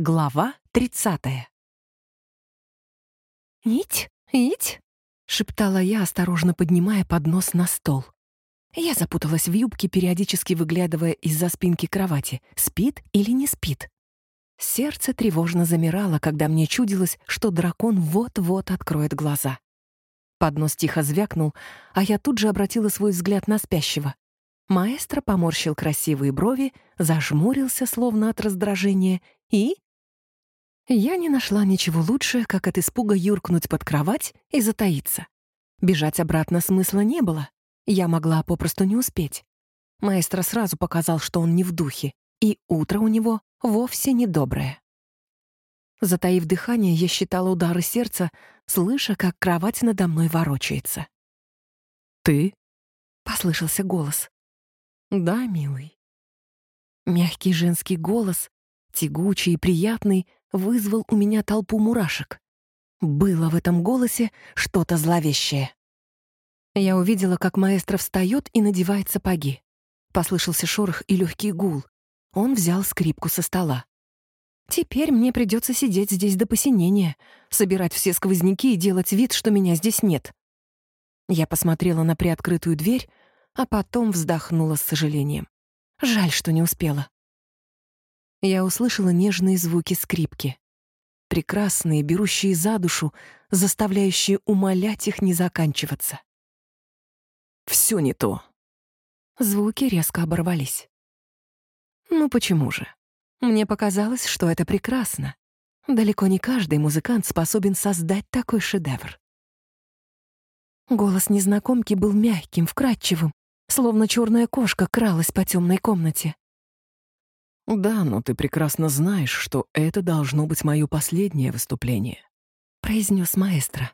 Глава 30. «Ить, ить!» — шептала я, осторожно поднимая поднос на стол. Я запуталась в юбке, периодически выглядывая из-за спинки кровати, спит или не спит. Сердце тревожно замирало, когда мне чудилось, что дракон вот-вот откроет глаза. Поднос тихо звякнул, а я тут же обратила свой взгляд на спящего. Маэстро поморщил красивые брови, зажмурился, словно от раздражения, и я не нашла ничего лучше, как от испуга юркнуть под кровать и затаиться. Бежать обратно смысла не было. Я могла попросту не успеть. Маэстро сразу показал, что он не в духе, и утро у него вовсе не доброе. Затаив дыхание, я считала удары сердца, слыша, как кровать надо мной ворочается. «Ты?» — послышался голос. «Да, милый». Мягкий женский голос, тягучий и приятный, вызвал у меня толпу мурашек. Было в этом голосе что-то зловещее. Я увидела, как маэстро встает и надевает сапоги. Послышался шорох и легкий гул. Он взял скрипку со стола. Теперь мне придется сидеть здесь до посинения, собирать все сквозняки и делать вид, что меня здесь нет. Я посмотрела на приоткрытую дверь, а потом вздохнула с сожалением. Жаль, что не успела я услышала нежные звуки скрипки. Прекрасные, берущие за душу, заставляющие умолять их не заканчиваться. Все не то. Звуки резко оборвались. Ну почему же? Мне показалось, что это прекрасно. Далеко не каждый музыкант способен создать такой шедевр. Голос незнакомки был мягким, вкрадчивым, словно черная кошка кралась по темной комнате. «Да, но ты прекрасно знаешь, что это должно быть мое последнее выступление», — произнес маэстро.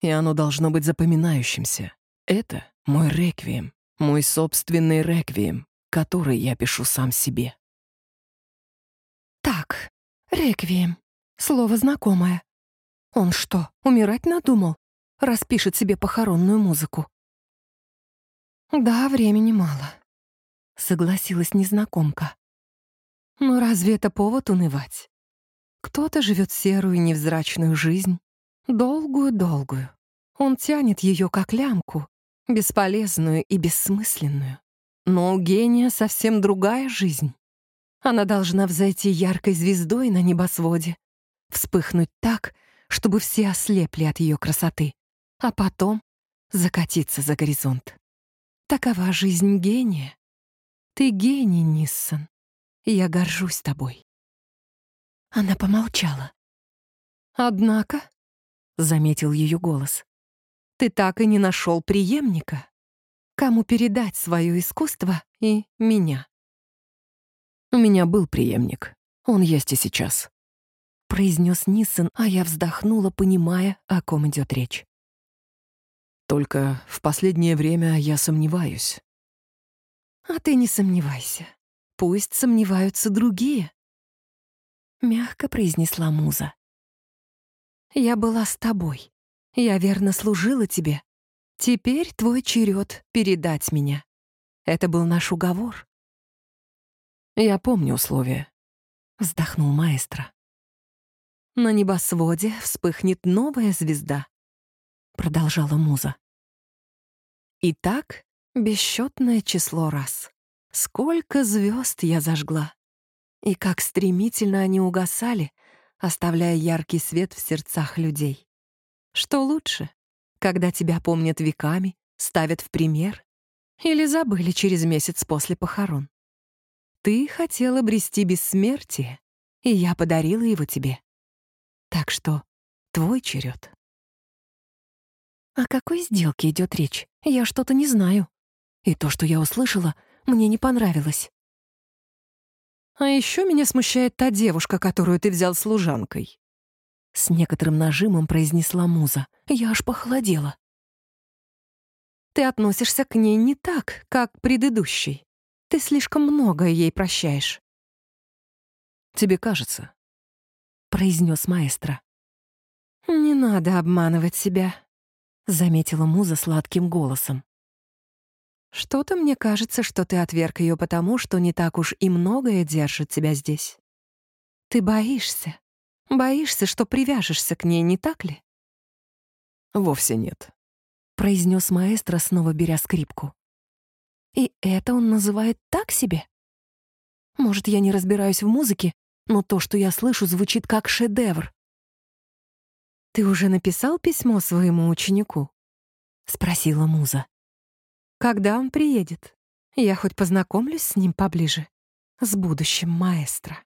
«И оно должно быть запоминающимся. Это мой реквием, мой собственный реквием, который я пишу сам себе». «Так, реквием. Слово знакомое. Он что, умирать надумал? Распишет себе похоронную музыку». «Да, времени мало», — согласилась незнакомка. Но разве это повод унывать? Кто-то живет серую невзрачную жизнь, долгую-долгую. Он тянет ее как лямку, бесполезную и бессмысленную. Но у гения совсем другая жизнь. Она должна взойти яркой звездой на небосводе, вспыхнуть так, чтобы все ослепли от ее красоты, а потом закатиться за горизонт. Такова жизнь гения. Ты гений, Ниссон. Я горжусь тобой». Она помолчала. «Однако», — заметил ее голос, «ты так и не нашел преемника, кому передать свое искусство и меня». «У меня был преемник. Он есть и сейчас», — произнес Нисон, а я вздохнула, понимая, о ком идет речь. «Только в последнее время я сомневаюсь». «А ты не сомневайся. Пусть сомневаются другие. Мягко произнесла муза. Я была с тобой. Я верно служила тебе. Теперь твой черед передать меня. Это был наш уговор. Я помню условия. Вздохнул маэстро. На небосводе вспыхнет новая звезда. Продолжала муза. И так бесчетное число раз. Сколько звезд я зажгла! И как стремительно они угасали, оставляя яркий свет в сердцах людей. Что лучше, когда тебя помнят веками, ставят в пример или забыли через месяц после похорон? Ты хотела обрести бессмертие, и я подарила его тебе. Так что твой черед. О какой сделке идет речь? Я что-то не знаю. И то, что я услышала — мне не понравилось. А еще меня смущает та девушка, которую ты взял служанкой. С некоторым нажимом произнесла муза. Я аж похолодела. Ты относишься к ней не так, как к предыдущей. Ты слишком многое ей прощаешь. Тебе кажется, произнес маэстро. Не надо обманывать себя, заметила муза сладким голосом. Что-то мне кажется, что ты отверг ее потому, что не так уж и многое держит тебя здесь. Ты боишься. Боишься, что привяжешься к ней, не так ли? Вовсе нет. Произнес маэстро, снова беря скрипку. И это он называет так себе? Может, я не разбираюсь в музыке, но то, что я слышу, звучит как шедевр. «Ты уже написал письмо своему ученику?» — спросила Муза. «Когда он приедет? Я хоть познакомлюсь с ним поближе, с будущим маэстро».